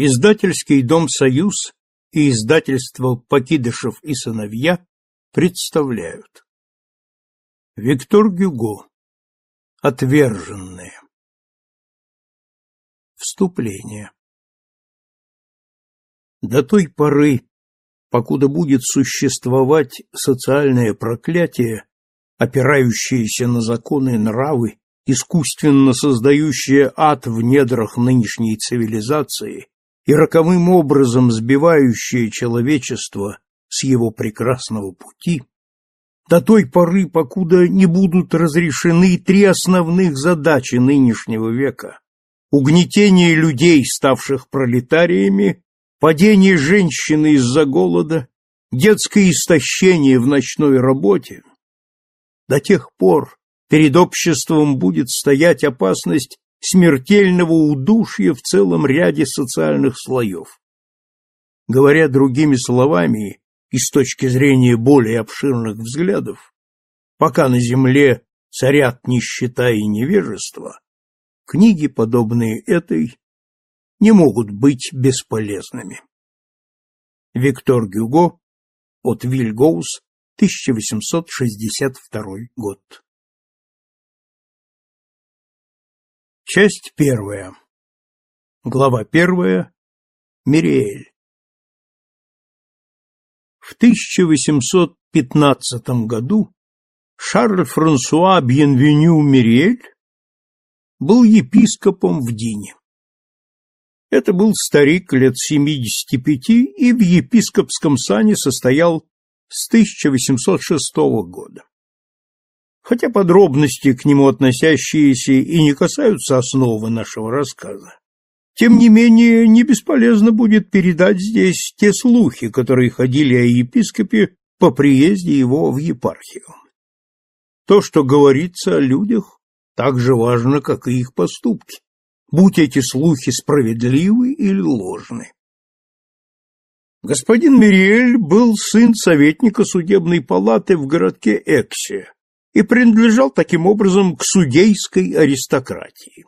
Издательский дом «Союз» и издательство «Покидышев и сыновья» представляют. Виктор Гюго. Отверженные. Вступление. До той поры, покуда будет существовать социальное проклятие, опирающееся на законы и нравы, искусственно создающее ад в недрах нынешней цивилизации и роковым образом сбивающее человечество с его прекрасного пути, до той поры, покуда не будут разрешены три основных задачи нынешнего века – угнетение людей, ставших пролетариями, падение женщины из-за голода, детское истощение в ночной работе, до тех пор перед обществом будет стоять опасность смертельного удушья в целом ряде социальных слоев. Говоря другими словами и с точки зрения более обширных взглядов, пока на земле царят нищета и невежество, книги, подобные этой, не могут быть бесполезными. Виктор Гюго от Вильгоус, 1862 год. Часть первая. Глава первая. Мириэль. В 1815 году Шарль Франсуа Бьенвеню Мириэль был епископом в Дине. Это был старик лет 75 и в епископском сане состоял с 1806 года. Хотя подробности к нему относящиеся и не касаются основы нашего рассказа, тем не менее не бесполезно будет передать здесь те слухи, которые ходили о епископе по приезде его в епархию. То, что говорится о людях, так же важно, как и их поступки будь эти слухи справедливы или ложны. Господин Мириэль был сын советника судебной палаты в городке Эксе и принадлежал таким образом к судейской аристократии.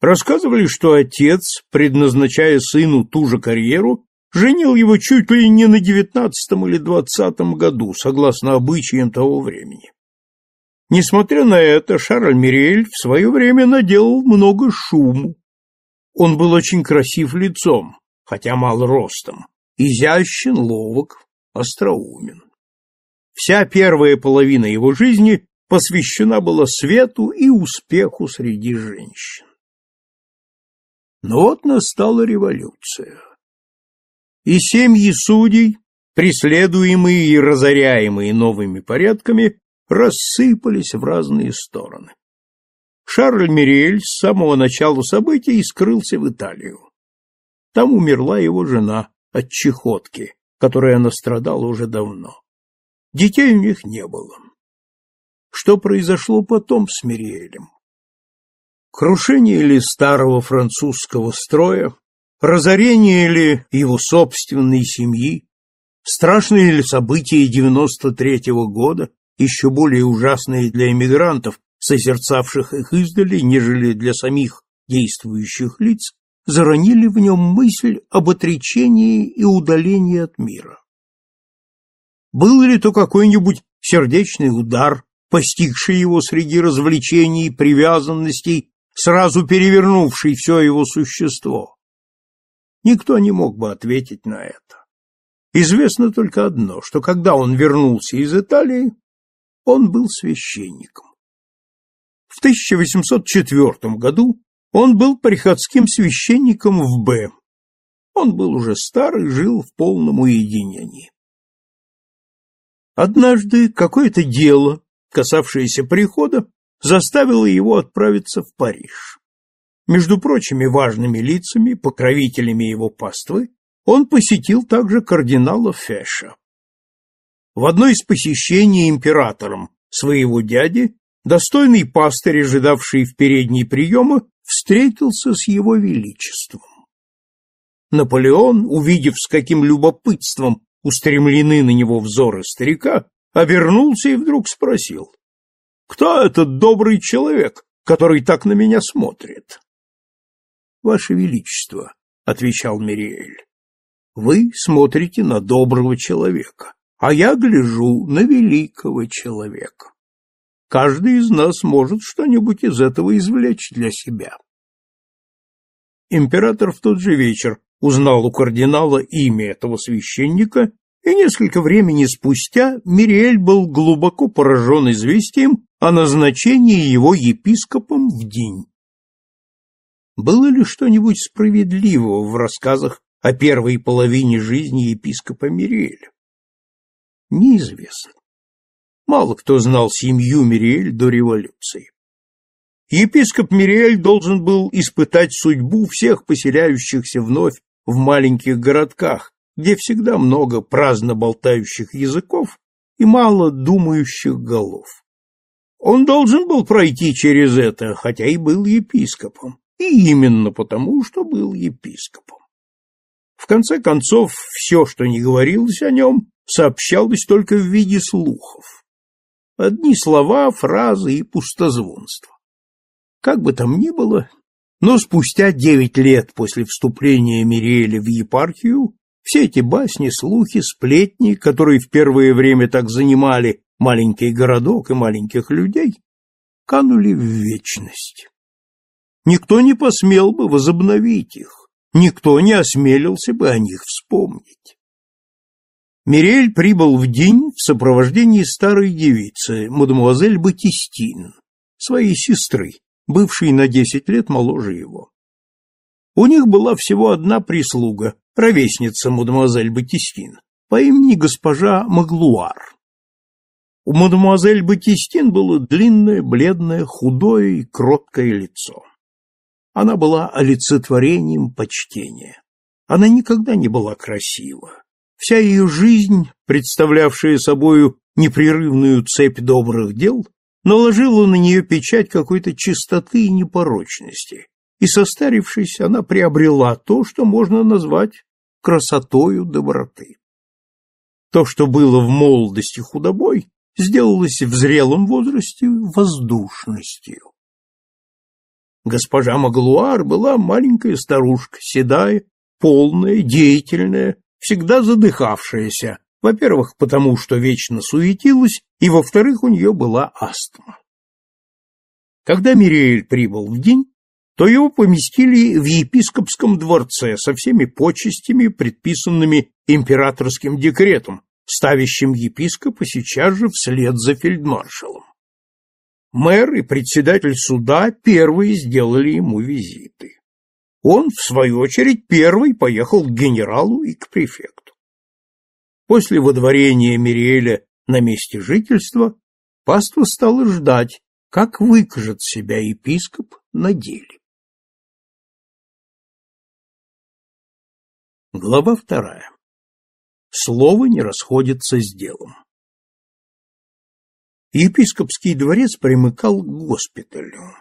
Рассказывали, что отец, предназначая сыну ту же карьеру, женил его чуть ли не на девятнадцатом или двадцатом году, согласно обычаям того времени. Несмотря на это, Шарль Мириэль в свое время наделал много шуму. Он был очень красив лицом, хотя мал ростом, изящен, ловок, остроумен. Вся первая половина его жизни посвящена была свету и успеху среди женщин. Но вот настала революция. И семьи судей, преследуемые и разоряемые новыми порядками, рассыпались в разные стороны. Шарль Мириэль с самого начала событий скрылся в Италию. Там умерла его жена от чехотки, которой она страдала уже давно. Детей у них не было. Что произошло потом с Мириэлем? Крушение ли старого французского строя, разорение ли его собственной семьи, страшные ли события девяносто третьего года, еще более ужасные для эмигрантов, созерцавших их издали, нежели для самих действующих лиц, заронили в нем мысль об отречении и удалении от мира. Был ли то какой-нибудь сердечный удар, постигший его среди развлечений и привязанностей, сразу перевернувший все его существо? Никто не мог бы ответить на это. Известно только одно, что когда он вернулся из Италии, он был священником. В 1804 году он был приходским священником в Б. Он был уже стар и жил в полном уединении. Однажды какое-то дело, касавшееся прихода, заставило его отправиться в Париж. Между прочими важными лицами, покровителями его паствы, он посетил также кардинала Феша. В одно из посещений императором своего дяди достойный пастырь, ожидавший в передней приема, встретился с его величеством. Наполеон, увидев, с каким любопытством устремлены на него взоры старика, обернулся и вдруг спросил, «Кто этот добрый человек, который так на меня смотрит?» «Ваше Величество», отвечал Мириэль. Вы смотрите на доброго человека, а я гляжу на великого человека. Каждый из нас может что-нибудь из этого извлечь для себя. Император в тот же вечер узнал у кардинала имя этого священника, и несколько времени спустя Мириэль был глубоко поражен известием о назначении его епископом в день. Было ли что-нибудь справедливого в рассказах о первой половине жизни епископа Мириэля? Неизвестно. Мало кто знал семью Мириэль до революции. Епископ Мириэль должен был испытать судьбу всех поселяющихся вновь в маленьких городках, где всегда много праздно болтающих языков и мало думающих голов. Он должен был пройти через это, хотя и был епископом, и именно потому, что был епископом. В конце концов, все, что не говорилось о нем, сообщалось только в виде слухов. Одни слова, фразы и пустозвонство. Как бы там ни было, но спустя девять лет после вступления Мириэля в епархию все эти басни, слухи, сплетни, которые в первое время так занимали маленький городок и маленьких людей, канули в вечность. Никто не посмел бы возобновить их, никто не осмелился бы о них вспомнить. Мирель прибыл в день в сопровождении старой девицы, мадемуазель Батистин, своей сестры, бывшей на десять лет моложе его. У них была всего одна прислуга, ровесница мадемуазель Батистин, по имени госпожа Маглуар. У мадемуазель Батистин было длинное, бледное, худое и кроткое лицо. Она была олицетворением почтения. Она никогда не была красива. Вся ее жизнь, представлявшая собою непрерывную цепь добрых дел, наложила на нее печать какой-то чистоты и непорочности, и, состарившись, она приобрела то, что можно назвать красотою доброты. То, что было в молодости худобой, сделалось в зрелом возрасте воздушностью. Госпожа Маглуар была маленькая старушка, седая, полная, деятельная, всегда задыхавшаяся, во-первых, потому что вечно суетилась, и, во-вторых, у нее была астма. Когда Мириэль прибыл в день, то его поместили в епископском дворце со всеми почестями, предписанными императорским декретом, ставящим епископа сейчас же вслед за фельдмаршалом. Мэр и председатель суда первые сделали ему визиты. Он, в свою очередь, первый поехал к генералу и к префекту. После водворения Мириэля на месте жительства паства стала ждать, как выкажет себя епископ на деле. Глава вторая. Слово не расходится с делом. Епископский дворец примыкал к госпиталю.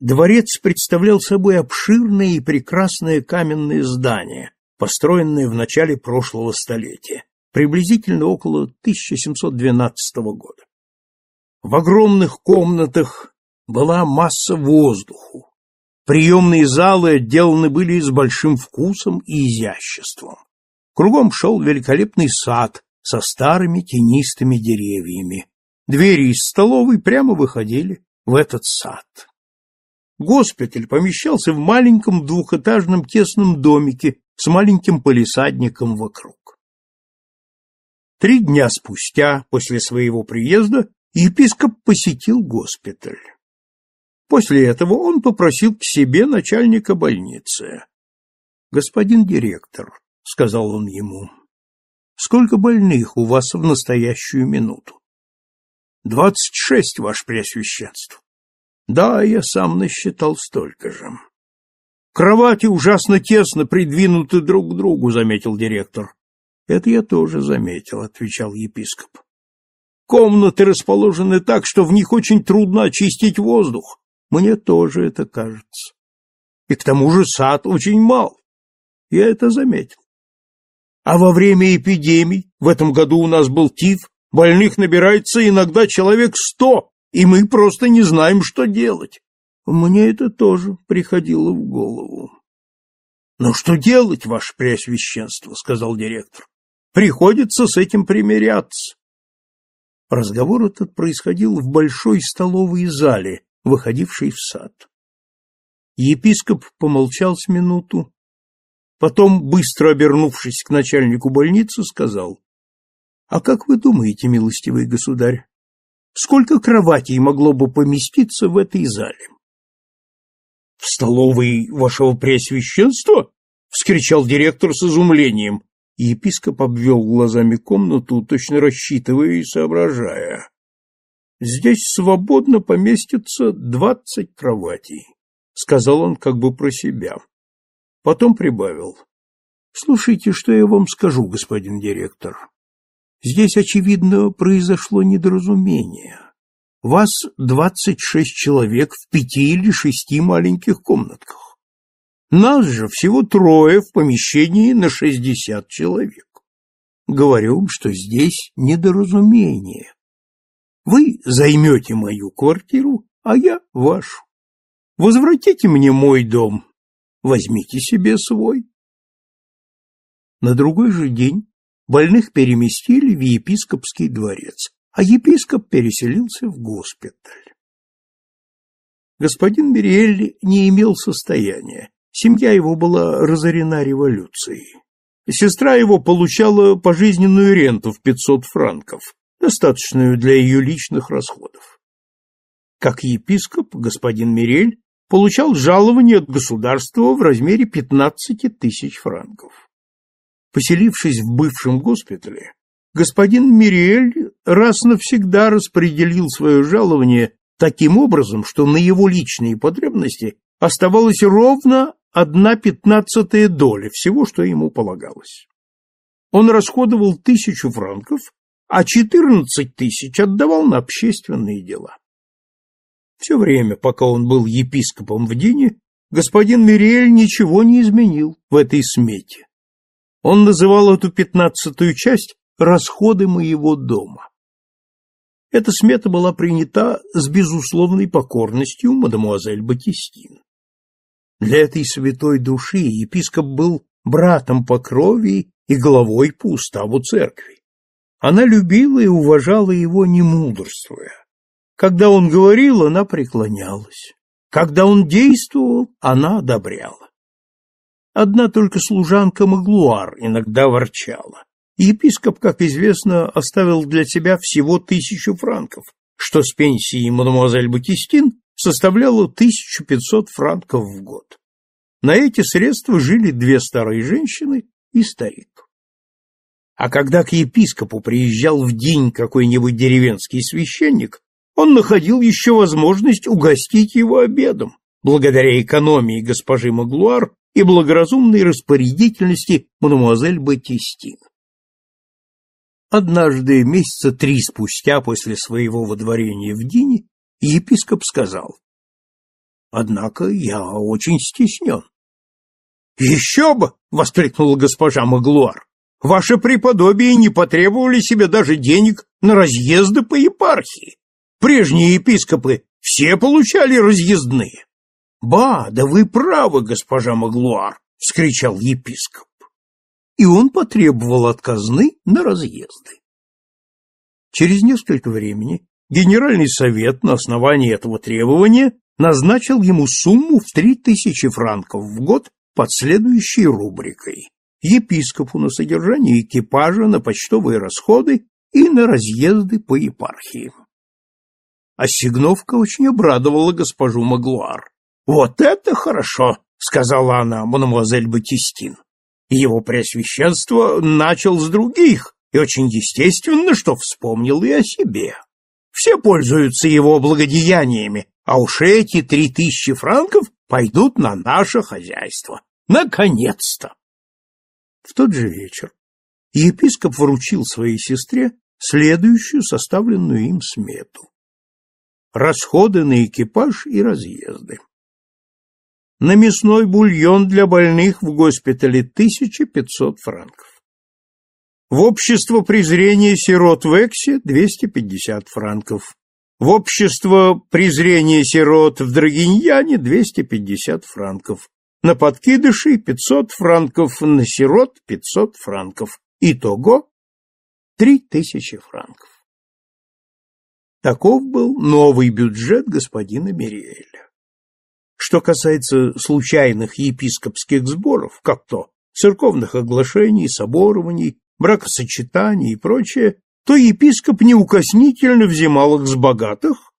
Дворец представлял собой обширное и прекрасное каменное здание, построенное в начале прошлого столетия, приблизительно около 1712 года. В огромных комнатах была масса воздуху. Приемные залы отделаны были с большим вкусом и изяществом. Кругом шел великолепный сад со старыми тенистыми деревьями, Двери из столовой прямо выходили в этот сад. Госпиталь помещался в маленьком двухэтажном тесном домике с маленьким полисадником вокруг. Три дня спустя, после своего приезда, епископ посетил госпиталь. После этого он попросил к себе начальника больницы. «Господин директор», — сказал он ему, — «сколько больных у вас в настоящую минуту?» Двадцать шесть, ваше преосвященство. Да, я сам насчитал столько же. Кровати ужасно тесно придвинуты друг к другу, заметил директор. Это я тоже заметил, отвечал епископ. Комнаты расположены так, что в них очень трудно очистить воздух. Мне тоже это кажется. И к тому же сад очень мал. Я это заметил. А во время эпидемий, в этом году у нас был тиф, Больных набирается иногда человек сто, и мы просто не знаем, что делать. Мне это тоже приходило в голову. Но что делать, ваше преосвященство, сказал директор. Приходится с этим примиряться. Разговор этот происходил в большой столовой зале, выходившей в сад. Епископ помолчал с минуту, потом, быстро обернувшись к начальнику больницы, сказал, «А как вы думаете, милостивый государь, сколько кроватей могло бы поместиться в этой зале?» «В столовой вашего преосвященства?» — вскричал директор с изумлением, и епископ обвел глазами комнату, точно рассчитывая и соображая. «Здесь свободно поместится двадцать кроватей», — сказал он как бы про себя. Потом прибавил. «Слушайте, что я вам скажу, господин директор. Здесь, очевидно, произошло недоразумение. Вас двадцать шесть человек в пяти или шести маленьких комнатках. Нас же всего трое в помещении на шестьдесят человек. Говорю что здесь недоразумение. Вы займете мою квартиру, а я вашу. Возвратите мне мой дом, возьмите себе свой. На другой же день больных переместили в епископский дворец а епископ переселился в госпиталь. Господин Мириэль не имел состояния, семья его была разорена революцией. Сестра его получала пожизненную ренту в 500 франков, достаточную для ее личных расходов. Как епископ, господин Мирель получал жалование от государства в размере 15 тысяч франков. Поселившись в бывшем госпитале, господин Мириэль раз навсегда распределил свое жалование таким образом, что на его личные потребности оставалась ровно одна пятнадцатая доля всего, что ему полагалось. Он расходовал тысячу франков, а четырнадцать тысяч отдавал на общественные дела. Все время, пока он был епископом в Дине, господин Мириэль ничего не изменил в этой смете. Он называл эту пятнадцатую часть расходы моего дома. Эта смета была принята с безусловной покорностью мадемуазель Батистин. Для этой святой души епископ был братом по крови и главой по уставу церкви. Она любила и уважала его, не мудрствуя. Когда он говорил, она преклонялась. Когда он действовал, она одобряла. Одна только служанка Маглуар иногда ворчала. Епископ, как известно, оставил для себя всего тысячу франков, что с пенсии мадемуазель Батистин составляло 1500 франков в год. На эти средства жили две старые женщины и старик. А когда к епископу приезжал в день какой-нибудь деревенский священник, он находил еще возможность угостить его обедом, благодаря экономии госпожи Маглуар и благоразумной распорядительности мадемуазель Батистин. Однажды, месяца три спустя после своего водворения в Дине, епископ сказал, «Однако я очень стеснен». «Еще бы!» — воскликнула госпожа Маглуар. «Ваше преподобие не потребовали себе даже денег на разъезды по епархии. Прежние епископы все получали разъездные». «Ба, да вы правы, госпожа Маглуар!» — вскричал епископ и он потребовал от казны на разъезды. Через несколько времени Генеральный совет на основании этого требования назначил ему сумму в три тысячи франков в год под следующей рубрикой епископу на содержание экипажа, на почтовые расходы и на разъезды по епархии. Ассигновка очень обрадовала госпожу Маглуар. «Вот это хорошо!» — сказала она, мадемуазель Батистин. Его Преосвященство начал с других, и очень естественно, что вспомнил и о себе. Все пользуются его благодеяниями, а уж эти три тысячи франков пойдут на наше хозяйство. Наконец-то! В тот же вечер епископ вручил своей сестре следующую составленную им смету. Расходы на экипаж и разъезды на мясной бульон для больных в госпитале 1500 франков. В общество презрения сирот в Эксе 250 франков. В общество презрения сирот в Драгиньяне 250 франков. на подкидышей 500 франков, на сирот 500 франков. Итого 3000 франков. Таков был новый бюджет господина Мириэля. Что касается случайных епископских сборов, как то церковных оглашений, соборований, бракосочетаний и прочее, то епископ неукоснительно взимал их с богатых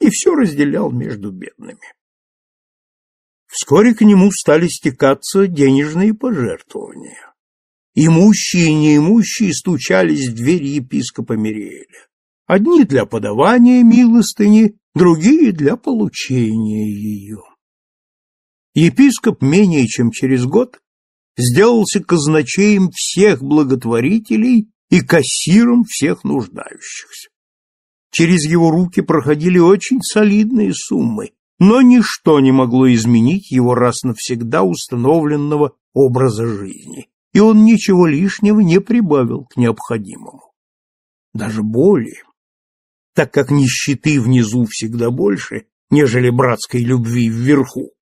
и все разделял между бедными. Вскоре к нему стали стекаться денежные пожертвования. Имущие и неимущие стучались в дверь епископа Мириэля. Одни для подавания милостыни, другие для получения ее. Епископ менее чем через год сделался казначеем всех благотворителей и кассиром всех нуждающихся. Через его руки проходили очень солидные суммы, но ничто не могло изменить его раз навсегда установленного образа жизни, и он ничего лишнего не прибавил к необходимому. Даже более, так как нищеты внизу всегда больше, нежели братской любви вверху,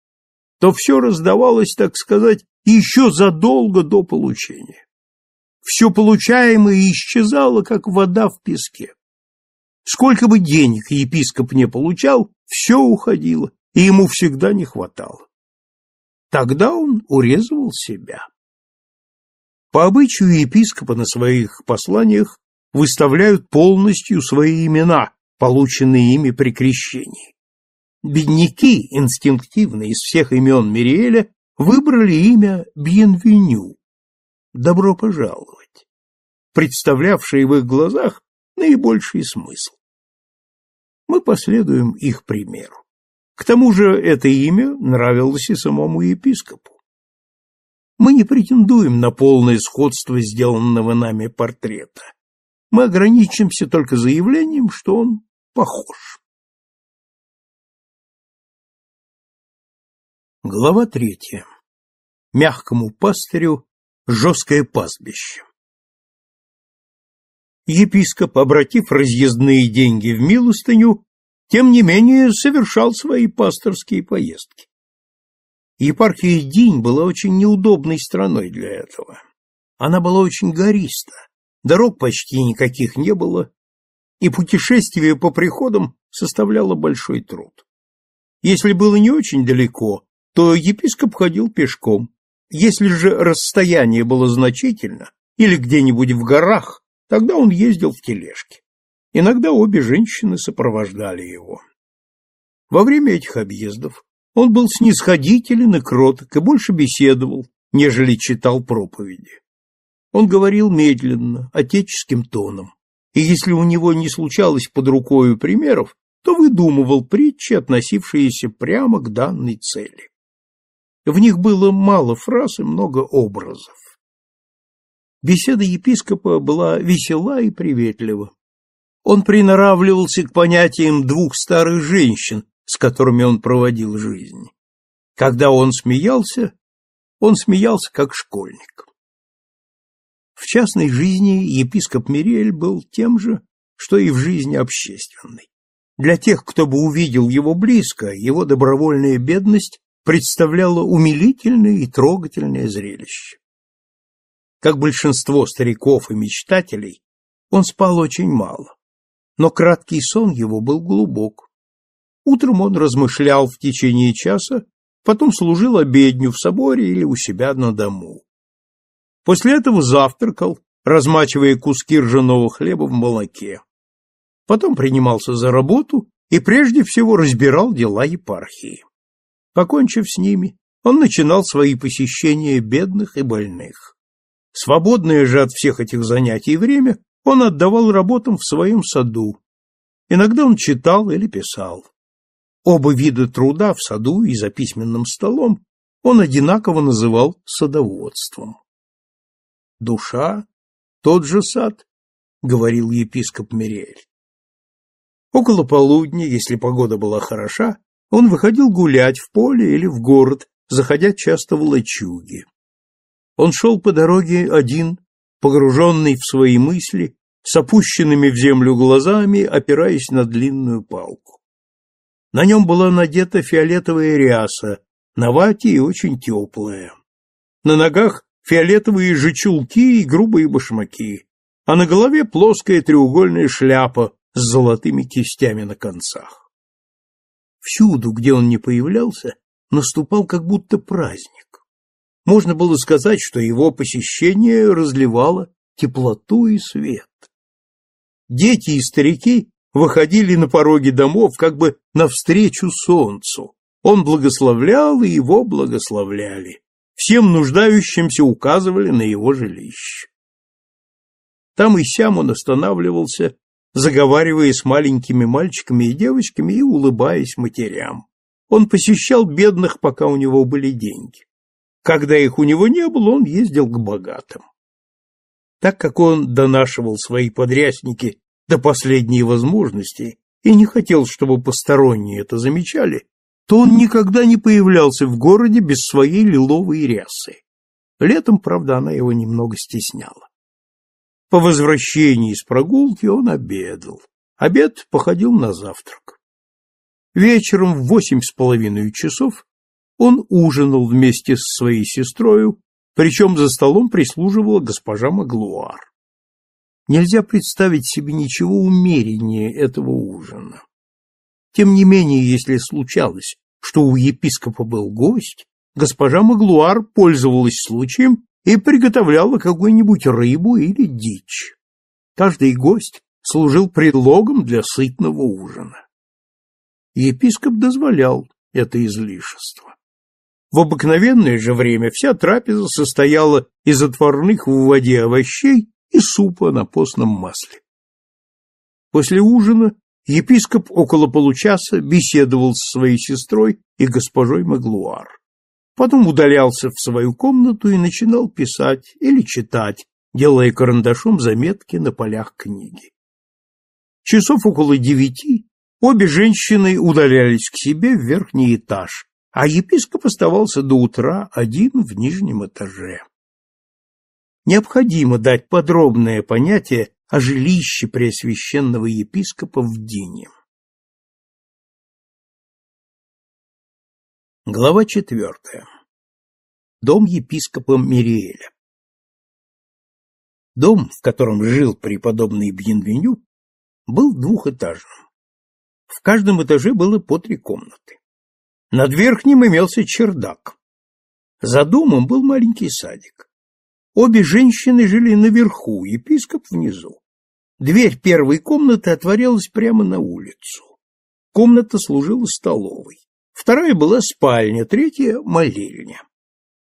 то все раздавалось, так сказать, еще задолго до получения. Все получаемое исчезало, как вода в песке. Сколько бы денег епископ не получал, все уходило, и ему всегда не хватало. Тогда он урезывал себя. По обычаю епископа на своих посланиях выставляют полностью свои имена, полученные ими при крещении. Бедняки инстинктивно из всех имен Мириэля выбрали имя Бьенвеню – «Добро пожаловать», представлявшее в их глазах наибольший смысл. Мы последуем их примеру. К тому же это имя нравилось и самому епископу. Мы не претендуем на полное сходство сделанного нами портрета. Мы ограничимся только заявлением, что он похож. Глава третья. Мягкому пастырю жесткое пастбище. Епископ, обратив разъездные деньги в милостыню, тем не менее совершал свои пасторские поездки. Епархия Динь была очень неудобной страной для этого. Она была очень гориста, дорог почти никаких не было, и путешествие по приходам составляло большой труд. Если было не очень далеко, то епископ ходил пешком. Если же расстояние было значительно, или где-нибудь в горах, тогда он ездил в тележке. Иногда обе женщины сопровождали его. Во время этих объездов он был снисходителен и кроток и больше беседовал, нежели читал проповеди. Он говорил медленно, отеческим тоном, и если у него не случалось под рукою примеров, то выдумывал притчи, относившиеся прямо к данной цели. В них было мало фраз и много образов. Беседа епископа была весела и приветлива. Он приноравливался к понятиям двух старых женщин, с которыми он проводил жизнь. Когда он смеялся, он смеялся как школьник. В частной жизни епископ Мириэль был тем же, что и в жизни общественной. Для тех, кто бы увидел его близко, его добровольная бедность представляла умилительное и трогательное зрелище. Как большинство стариков и мечтателей, он спал очень мало, но краткий сон его был глубок. Утром он размышлял в течение часа, потом служил обедню в соборе или у себя на дому. После этого завтракал, размачивая куски ржаного хлеба в молоке. Потом принимался за работу и прежде всего разбирал дела епархии. Покончив с ними, он начинал свои посещения бедных и больных. Свободное же от всех этих занятий время он отдавал работам в своем саду. Иногда он читал или писал. Оба вида труда в саду и за письменным столом он одинаково называл садоводством. «Душа — тот же сад», — говорил епископ Мириэль. Около полудня, если погода была хороша, он выходил гулять в поле или в город, заходя часто в лачуги. Он шел по дороге один, погруженный в свои мысли, с опущенными в землю глазами, опираясь на длинную палку. На нем была надета фиолетовая ряса, на вате и очень теплая. На ногах фиолетовые же чулки и грубые башмаки, а на голове плоская треугольная шляпа с золотыми кистями на концах. Всюду, где он не появлялся, наступал как будто праздник. Можно было сказать, что его посещение разливало теплоту и свет. Дети и старики выходили на пороги домов как бы навстречу солнцу. Он благословлял, и его благословляли. Всем нуждающимся указывали на его жилище. Там и сям он останавливался, заговаривая с маленькими мальчиками и девочками и улыбаясь матерям. Он посещал бедных, пока у него были деньги. Когда их у него не было, он ездил к богатым. Так как он донашивал свои подрясники до последней возможности и не хотел, чтобы посторонние это замечали, то он никогда не появлялся в городе без своей лиловой рясы. Летом, правда, она его немного стесняла. По возвращении из прогулки он обедал. Обед походил на завтрак. Вечером в восемь с половиной часов он ужинал вместе с своей сестрою, причем за столом прислуживала госпожа Маглуар. Нельзя представить себе ничего умереннее этого ужина. Тем не менее, если случалось, что у епископа был гость, госпожа Маглуар пользовалась случаем и приготовляла какую-нибудь рыбу или дичь. Каждый гость служил предлогом для сытного ужина. Епископ дозволял это излишество. В обыкновенное же время вся трапеза состояла из отварных в воде овощей и супа на постном масле. После ужина епископ около получаса беседовал с своей сестрой и госпожой Маглуар. Потом удалялся в свою комнату и начинал писать или читать, делая карандашом заметки на полях книги. Часов около девяти обе женщины удалялись к себе в верхний этаж, а епископ оставался до утра один в нижнем этаже необходимо дать подробное понятие о жилище Преосвященного епископа в Дине. Глава четвертая. Дом епископа Мириэля. Дом, в котором жил преподобный Бьенвеню, был двухэтажным. В каждом этаже было по три комнаты. Над верхним имелся чердак. За домом был маленький садик. Обе женщины жили наверху, епископ внизу. Дверь первой комнаты отворялась прямо на улицу. Комната служила столовой. Вторая была спальня, третья — молельня.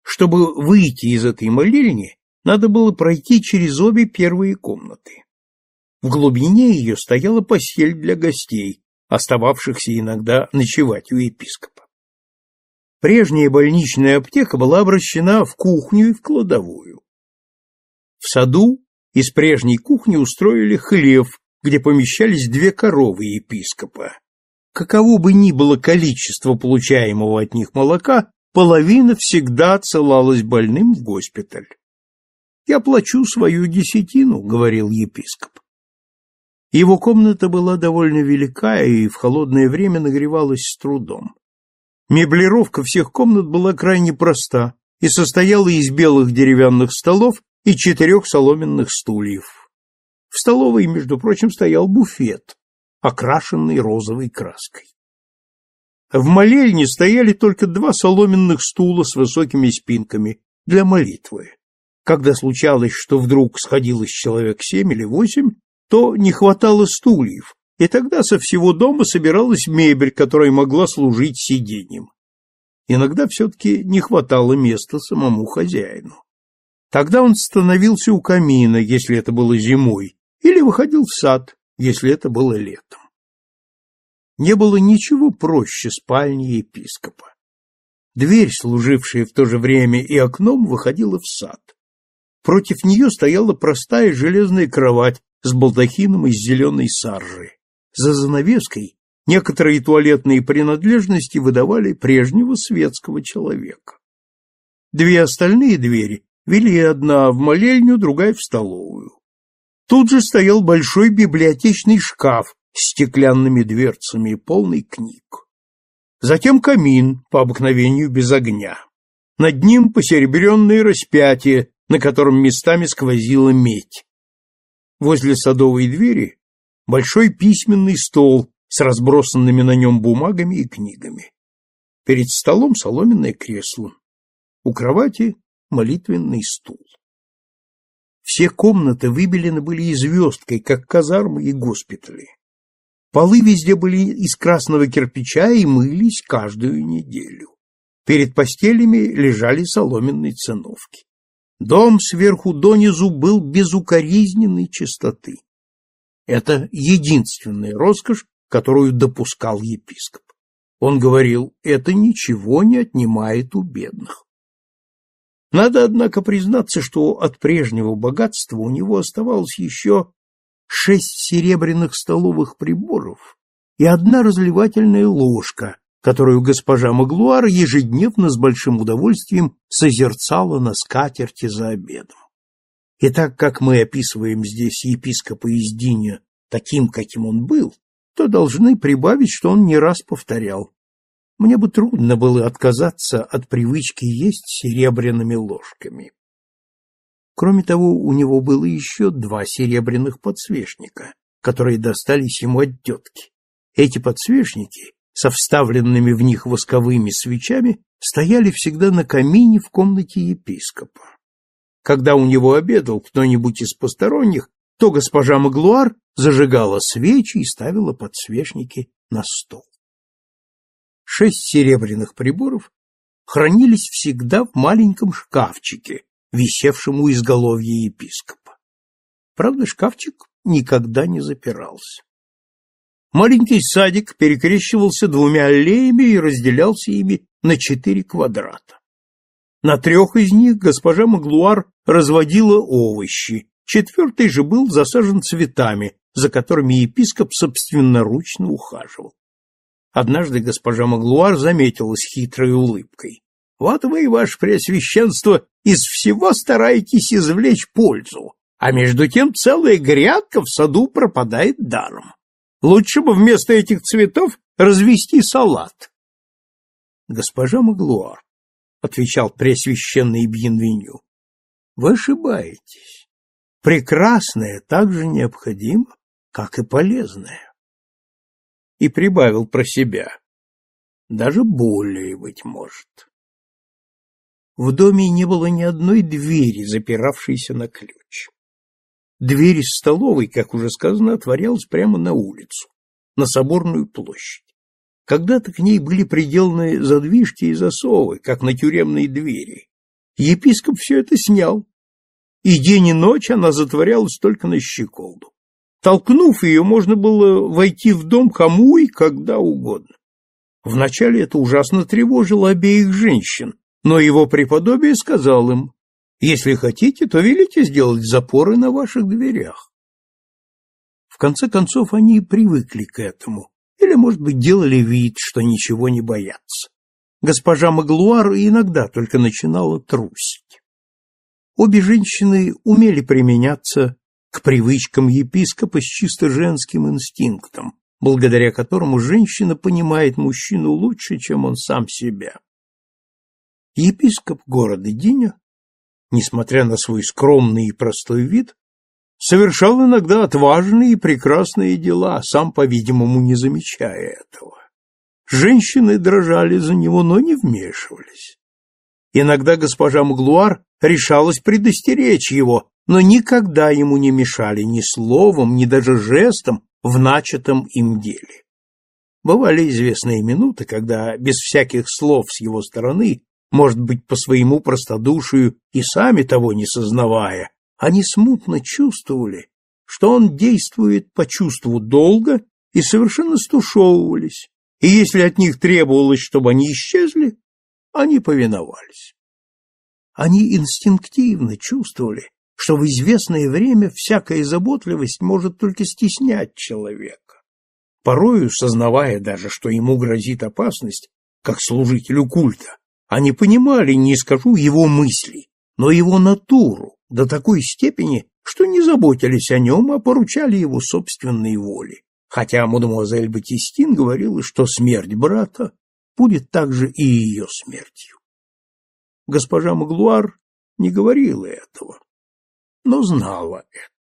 Чтобы выйти из этой молельни, надо было пройти через обе первые комнаты. В глубине ее стояла постель для гостей, остававшихся иногда ночевать у епископа. Прежняя больничная аптека была обращена в кухню и в кладовую. В саду из прежней кухни устроили хлев, где помещались две коровы епископа. Каково бы ни было количество получаемого от них молока, половина всегда отсылалась больным в госпиталь. «Я плачу свою десятину», — говорил епископ. Его комната была довольно велика и в холодное время нагревалась с трудом. Меблировка всех комнат была крайне проста и состояла из белых деревянных столов и четырех соломенных стульев. В столовой, между прочим, стоял буфет, окрашенный розовой краской. В молельне стояли только два соломенных стула с высокими спинками для молитвы. Когда случалось, что вдруг сходилось человек семь или восемь, то не хватало стульев, и тогда со всего дома собиралась мебель, которая могла служить сиденьем. Иногда все-таки не хватало места самому хозяину. Тогда он становился у камина, если это было зимой, или выходил в сад, если это было летом. Не было ничего проще спальни епископа. Дверь, служившая в то же время и окном, выходила в сад. Против нее стояла простая железная кровать с балдахином из зеленой саржи. За занавеской некоторые туалетные принадлежности выдавали прежнего светского человека. Две остальные двери вели одна в молельню, другая в столовую. Тут же стоял большой библиотечный шкаф с стеклянными дверцами, полный книг. Затем камин, по обыкновению без огня. Над ним посеребренное распятие, на котором местами сквозила медь. Возле садовой двери большой письменный стол с разбросанными на нем бумагами и книгами. Перед столом соломенное кресло. У кровати молитвенный стул. Все комнаты выбелены были и звездкой, как казармы и госпитали. Полы везде были из красного кирпича и мылись каждую неделю. Перед постелями лежали соломенные циновки. Дом сверху донизу был безукоризненной чистоты. Это единственная роскошь, которую допускал епископ. Он говорил, это ничего не отнимает у бедных. Надо, однако, признаться, что от прежнего богатства у него оставалось еще шесть серебряных столовых приборов и одна разливательная ложка, которую госпожа Маглуар ежедневно с большим удовольствием созерцала на скатерти за обедом. И так как мы описываем здесь епископа из Диня таким, каким он был, то должны прибавить, что он не раз повторял мне бы трудно было отказаться от привычки есть серебряными ложками. Кроме того, у него было еще два серебряных подсвечника, которые достались ему от тетки. Эти подсвечники со вставленными в них восковыми свечами стояли всегда на камине в комнате епископа. Когда у него обедал кто-нибудь из посторонних, то госпожа Маглуар зажигала свечи и ставила подсвечники на стол шесть серебряных приборов хранились всегда в маленьком шкафчике, висевшем у изголовья епископа. Правда, шкафчик никогда не запирался. Маленький садик перекрещивался двумя аллеями и разделялся ими на четыре квадрата. На трех из них госпожа Маглуар разводила овощи, четвертый же был засажен цветами, за которыми епископ собственноручно ухаживал. Однажды госпожа Маглуар заметила с хитрой улыбкой. «Вот вы, ваше преосвященство, из всего стараетесь извлечь пользу, а между тем целая грядка в саду пропадает даром. Лучше бы вместо этих цветов развести салат». «Госпожа Маглуар», — отвечал преосвященный Бьенвеню, — «вы ошибаетесь. Прекрасное так же необходимо, как и полезное и прибавил про себя. Даже более, быть может. В доме не было ни одной двери, запиравшейся на ключ. Дверь из столовой, как уже сказано, отворялась прямо на улицу, на Соборную площадь. Когда-то к ней были приделаны задвижки и засовы, как на тюремные двери. Епископ все это снял, и день и ночь она затворялась только на щеколду. Толкнув ее, можно было войти в дом кому и когда угодно. Вначале это ужасно тревожило обеих женщин, но его преподобие сказал им, «Если хотите, то велите сделать запоры на ваших дверях». В конце концов, они привыкли к этому, или, может быть, делали вид, что ничего не боятся. Госпожа Маглуар иногда только начинала трусить. Обе женщины умели применяться к привычкам епископа с чисто женским инстинктом, благодаря которому женщина понимает мужчину лучше, чем он сам себя. Епископ города Диня, несмотря на свой скромный и простой вид, совершал иногда отважные и прекрасные дела, сам, по-видимому, не замечая этого. Женщины дрожали за него, но не вмешивались. Иногда госпожа Мглуар решалась предостеречь его, но никогда ему не мешали ни словом, ни даже жестом в начатом им деле. Бывали известные минуты, когда без всяких слов с его стороны, может быть, по своему простодушию и сами того не сознавая, они смутно чувствовали, что он действует по чувству долга и совершенно стушевывались, и если от них требовалось, чтобы они исчезли, они повиновались. Они инстинктивно чувствовали, что в известное время всякая заботливость может только стеснять человека. Порою, сознавая даже, что ему грозит опасность, как служителю культа, они понимали, не скажу его мысли, но его натуру до такой степени, что не заботились о нем, а поручали его собственной воле. Хотя мадемуазель Батистин говорила, что смерть брата будет также и ее смертью. Госпожа Маглуар не говорила этого, но знала это.